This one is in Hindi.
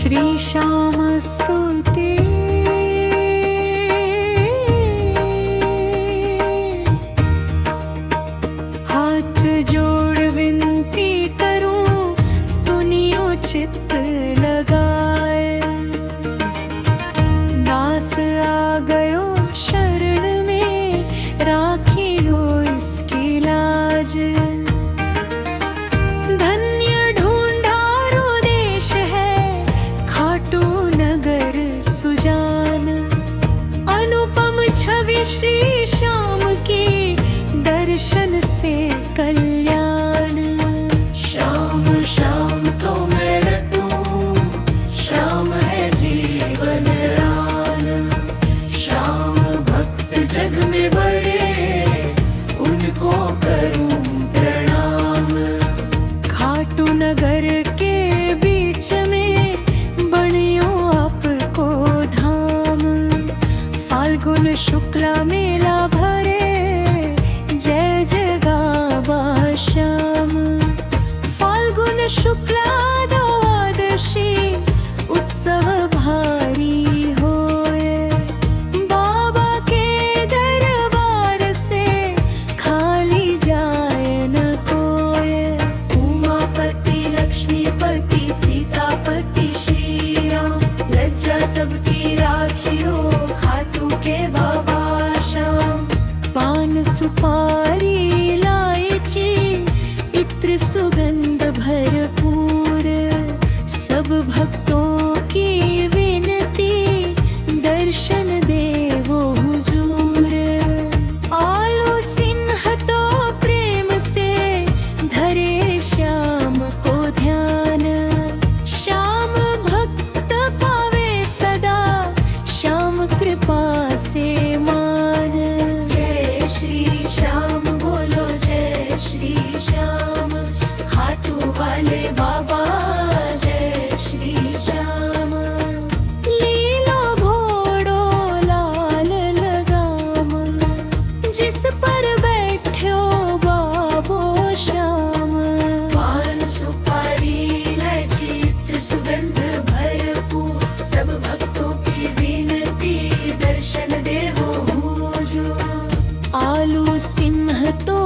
श्रीशामस्तान्ते खुशी शाम की दर्शन से कल्याण। श्याम शाम तो मैं रटूं है जीवन रान। शाम भक्त जग में बड़े उनको करूँ प्रणाम। खाटू नगर ফাল্গুন শুক্লা মেলা ভরে। জয় জগা শ্যাম। ফাল্গুন শুক্লা इत्र सुगंध भरपूर। सब भक्तों गंध भरपूर सब भक्तों की विनती दर्शन देवो आलू सिंह तो